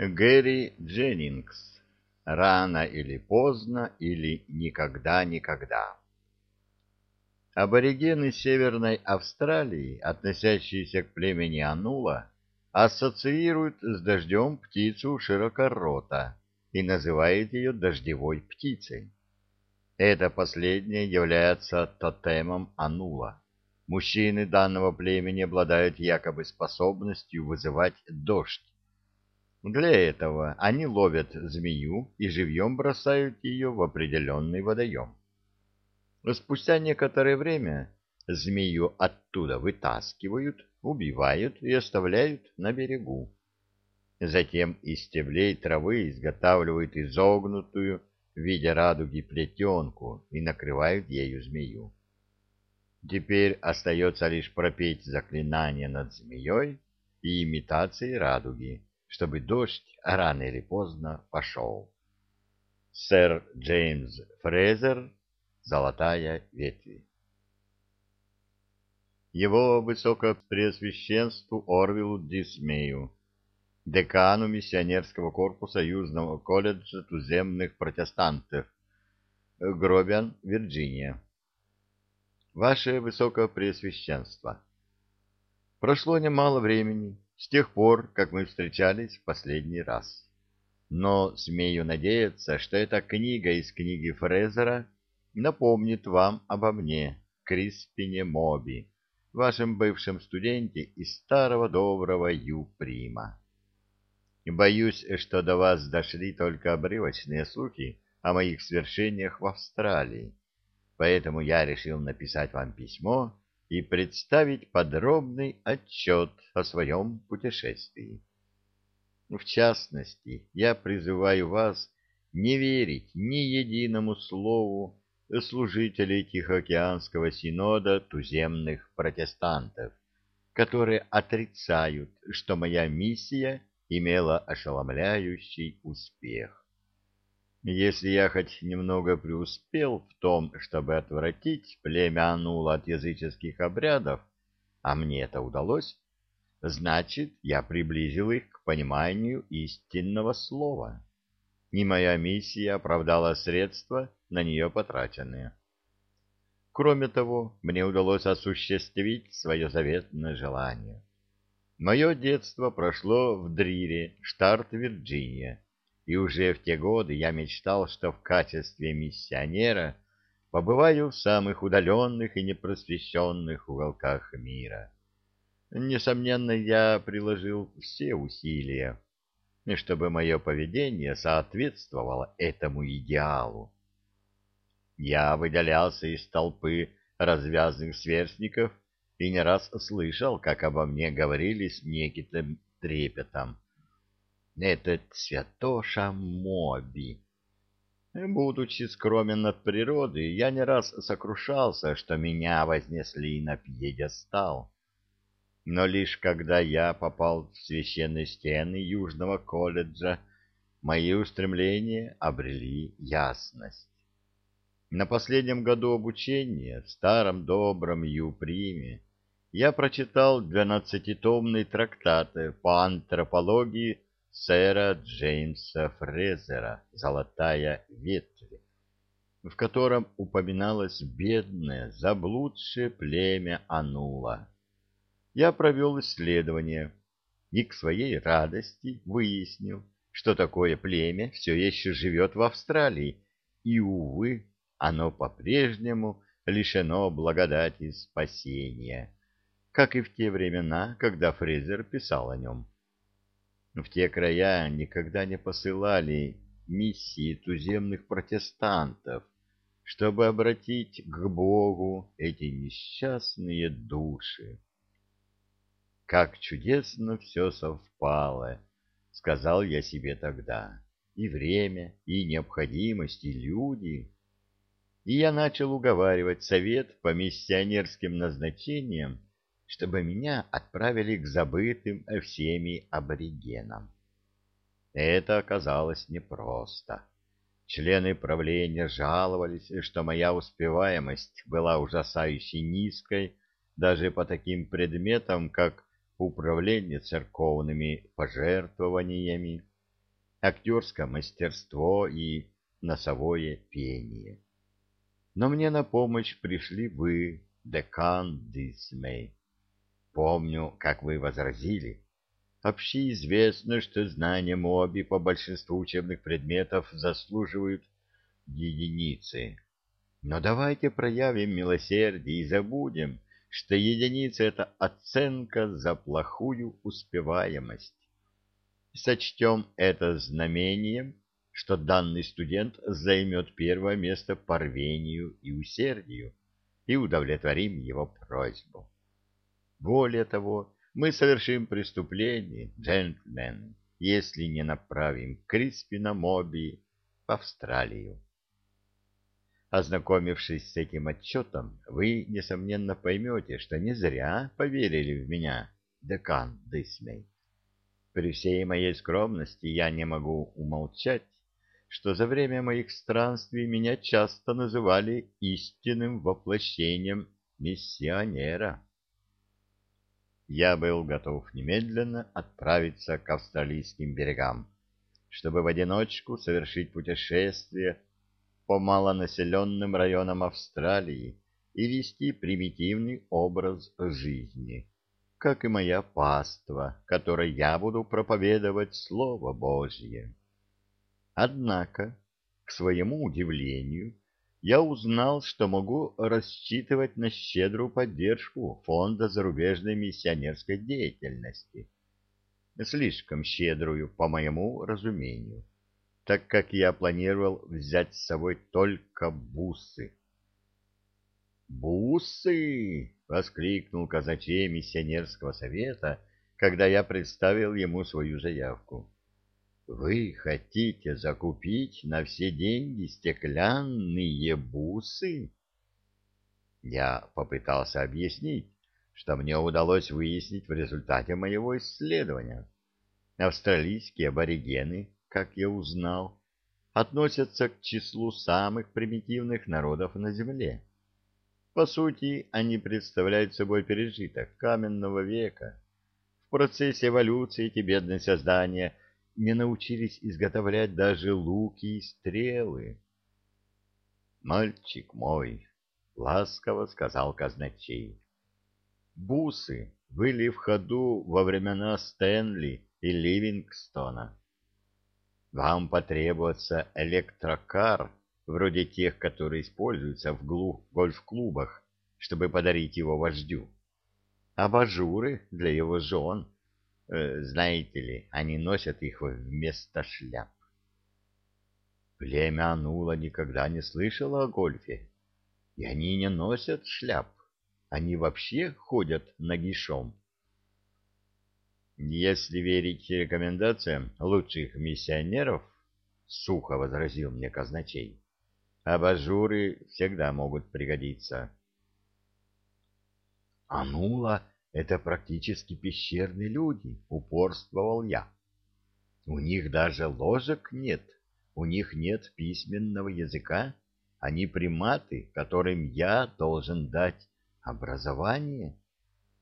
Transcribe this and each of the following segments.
Гэри Дженнингс. Рано или поздно, или никогда-никогда. Аборигены Северной Австралии, относящиеся к племени Анула, ассоциируют с дождем птицу широкорота и называют ее дождевой птицей. Это последнее является тотемом Анула. Мужчины данного племени обладают якобы способностью вызывать дождь. Для этого они ловят змею и живьем бросают ее в определенный водоем. Спустя некоторое время змею оттуда вытаскивают, убивают и оставляют на берегу. Затем из стеблей травы изготавливают изогнутую в виде радуги плетенку и накрывают ею змею. Теперь остается лишь пропеть заклинание над змеей и имитацией радуги, чтобы дождь рано или поздно пошел. Сэр Джеймс Фрезер «Золотая ветви». Его высокопреосвященству Орвилу Дисмею, декану миссионерского корпуса Южного колледжа туземных протестантов, Гробиан, Вирджиния. Ваше Высокопреосвященство, прошло немало времени с тех пор, как мы встречались в последний раз. Но смею надеяться, что эта книга из книги Фрезера напомнит вам обо мне, Криспине Моби, вашем бывшем студенте из старого доброго Ю-Прима. Боюсь, что до вас дошли только обрывочные слухи о моих свершениях в Австралии поэтому я решил написать вам письмо и представить подробный отчет о своем путешествии. В частности, я призываю вас не верить ни единому слову служителей Тихоокеанского синода туземных протестантов, которые отрицают, что моя миссия имела ошеломляющий успех. Если я хоть немного преуспел в том, чтобы отвратить племя Анула от языческих обрядов, а мне это удалось, значит, я приблизил их к пониманию истинного слова. И моя миссия оправдала средства, на нее потраченные. Кроме того, мне удалось осуществить свое заветное желание. Мое детство прошло в Дрире, штат Вирджиния, и уже в те годы я мечтал, что в качестве миссионера побываю в самых удаленных и непросвещенных уголках мира. Несомненно, я приложил все усилия, чтобы мое поведение соответствовало этому идеалу. Я выделялся из толпы развязных сверстников и не раз слышал, как обо мне говорили с неким трепетом этот святоша Моби. Будучи скромен от природы, я не раз сокрушался, что меня вознесли на пьедестал. Но лишь когда я попал в священные стены Южного колледжа, мои устремления обрели ясность. На последнем году обучения в старом добром Юприме я прочитал двенадцатитомный трактат по антропологии сэра Джеймса Фрезера «Золотая ветвь», в котором упоминалось бедное, заблудшее племя Анула. Я провел исследование и к своей радости выяснил, что такое племя все еще живет в Австралии, и, увы, оно по-прежнему лишено благодати спасения, как и в те времена, когда Фрезер писал о нем в те края никогда не посылали миссии туземных протестантов, чтобы обратить к Богу эти несчастные души. Как чудесно все совпало, сказал я себе тогда, и время, и необходимость, и люди. И я начал уговаривать совет по миссионерским назначениям чтобы меня отправили к забытым всеми аборигенам. Это оказалось непросто. Члены правления жаловались, что моя успеваемость была ужасающе низкой даже по таким предметам, как управление церковными пожертвованиями, актерское мастерство и носовое пение. Но мне на помощь пришли вы, декан Дисмей. Помню, как вы возразили. Общеизвестно, что знания Моби по большинству учебных предметов заслуживают единицы. Но давайте проявим милосердие и забудем, что единица — это оценка за плохую успеваемость. Сочтем это знамением, что данный студент займет первое место по рвению и усердию, и удовлетворим его просьбу. Более того, мы совершим преступление, джентльмен, если не направим Криспина Моби в Австралию. Ознакомившись с этим отчетом, вы, несомненно, поймете, что не зря поверили в меня, декан Дисмей. При всей моей скромности я не могу умолчать, что за время моих странствий меня часто называли истинным воплощением миссионера. Я был готов немедленно отправиться к австралийским берегам, чтобы в одиночку совершить путешествие по малонаселенным районам Австралии и вести примитивный образ жизни, как и моя паства, которой я буду проповедовать Слово Божье. Однако, к своему удивлению, я узнал, что могу рассчитывать на щедрую поддержку Фонда зарубежной миссионерской деятельности. Слишком щедрую, по моему разумению так как я планировал взять с собой только бусы. «Бусы!» — воскликнул казачей миссионерского совета, когда я представил ему свою заявку. «Вы хотите закупить на все деньги стеклянные бусы?» Я попытался объяснить, что мне удалось выяснить в результате моего исследования. Австралийские аборигены как я узнал, относятся к числу самых примитивных народов на Земле. По сути, они представляют собой пережиток каменного века. В процессе эволюции эти бедные создания не научились изготовлять даже луки и стрелы. «Мальчик мой», — ласково сказал казначей, — «бусы были в ходу во времена Стэнли и Ливингстона. Вам потребуется электрокар, вроде тех, которые используются в гольф-клубах, чтобы подарить его вождю. Абажуры для его жен. Э, знаете ли, они носят их вместо шляп. Племя Анула никогда не слышало о гольфе, и они не носят шляп. Они вообще ходят нагишом. Если верить рекомендациям лучших миссионеров, сухо возразил мне казначей, абажуры всегда могут пригодиться. Анула — это практически пещерные люди, упорствовал я. У них даже ложек нет, у них нет письменного языка, они приматы, которым я должен дать образование.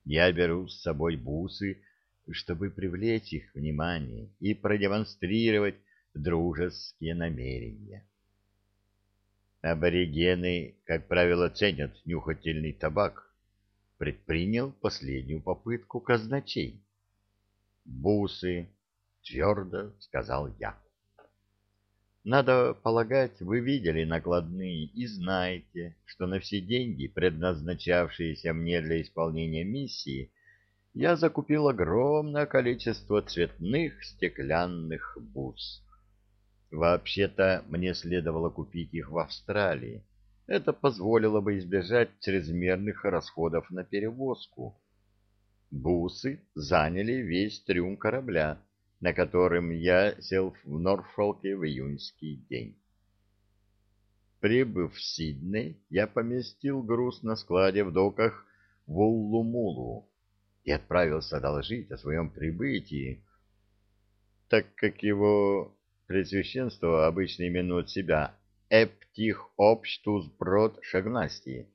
Я беру с собой бусы, чтобы привлечь их внимание и продемонстрировать дружеские намерения. Аборигены, как правило, ценят нюхательный табак. Предпринял последнюю попытку казначей. «Бусы», — твердо сказал я. Надо полагать, вы видели накладные и знаете, что на все деньги, предназначавшиеся мне для исполнения миссии, я закупил огромное количество цветных стеклянных бус. Вообще-то мне следовало купить их в Австралии. Это позволило бы избежать чрезмерных расходов на перевозку. Бусы заняли весь трюм корабля, на котором я сел в Норфолке в июньский день. Прибыв в Сидней, я поместил груз на складе в доках в Уллумулу, и отправился доложить о своем прибытии, так как его Пресвященство обычно именует себя Эптих Обштус Брод Шагнастии,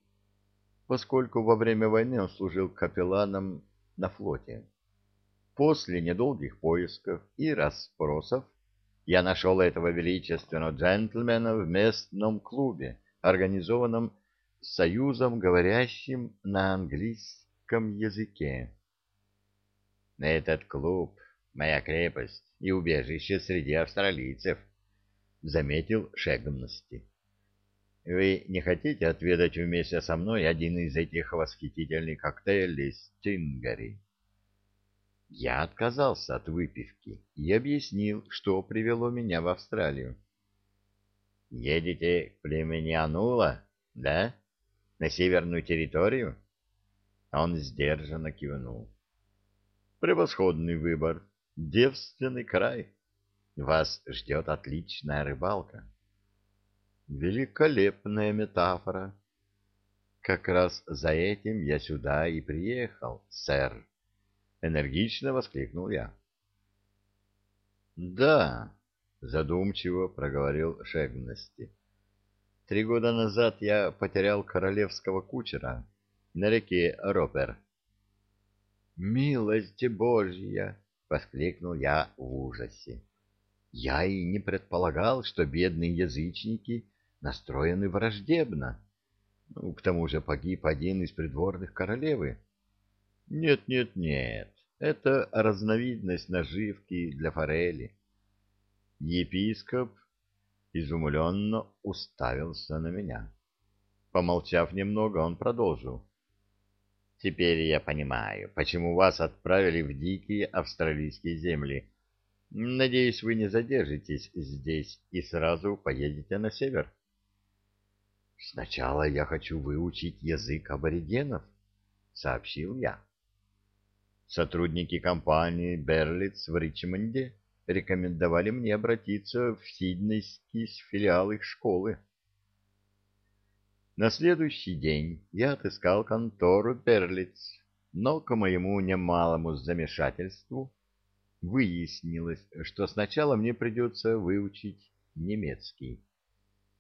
поскольку во время войны он служил капелланом на флоте. После недолгих поисков и расспросов я нашел этого величественного джентльмена в местном клубе, организованном союзом, говорящим на английском языке. Этот клуб — моя крепость и убежище среди австралийцев, — заметил Шегмности. Вы не хотите отведать вместе со мной один из этих восхитительных коктейлей Стингари? Я отказался от выпивки и объяснил, что привело меня в Австралию. Едете к племени Анула, да? На северную территорию? Он сдержанно кивнул. Превосходный выбор. Девственный край. Вас ждет отличная рыбалка. Великолепная метафора. Как раз за этим я сюда и приехал, сэр. Энергично воскликнул я. Да, задумчиво проговорил Шегности. Три года назад я потерял королевского кучера на реке Ропер. «Милость Божья!» — воскликнул я в ужасе. Я и не предполагал, что бедные язычники настроены враждебно. Ну, к тому же погиб один из придворных королевы. Нет, нет, нет, это разновидность наживки для форели. Епископ изумленно уставился на меня. Помолчав немного, он продолжил. «Теперь я понимаю, почему вас отправили в дикие австралийские земли. Надеюсь, вы не задержитесь здесь и сразу поедете на север». «Сначала я хочу выучить язык аборигенов», — сообщил я. Сотрудники компании «Берлиц» в Ричмонде рекомендовали мне обратиться в сиднейский филиал их школы. На следующий день я отыскал контору Берлиц, но, к моему немалому замешательству, выяснилось, что сначала мне придется выучить немецкий.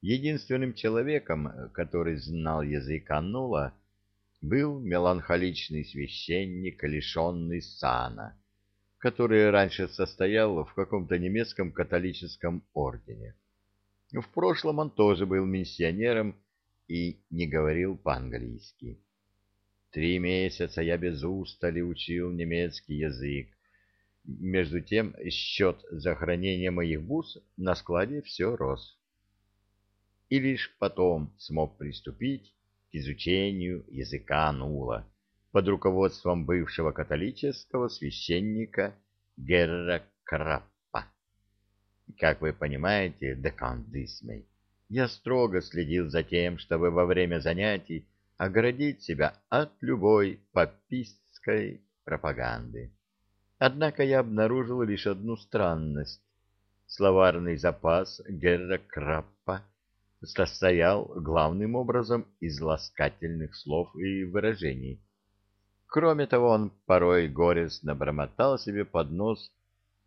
Единственным человеком, который знал язык Аннула, был меланхоличный священник, лишенный сана, который раньше состоял в каком-то немецком католическом ордене. В прошлом он тоже был миссионером и не говорил по-английски. Три месяца я без устали учил немецкий язык. Между тем счет за хранение моих бус на складе все рос и лишь потом смог приступить к изучению языка Нула под руководством бывшего католического священника Герра Краппа. Как вы понимаете, декан Дисмей, я строго следил за тем, чтобы во время занятий оградить себя от любой папистской пропаганды. Однако я обнаружил лишь одну странность. Словарный запас Герра Краппа состоял главным образом из ласкательных слов и выражений. Кроме того, он порой горестно бормотал себе под нос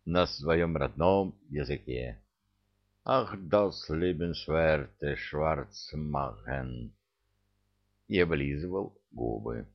на своем родном языке. «Ах, das liebenswerte Schwarzmachen!» и облизывал губы.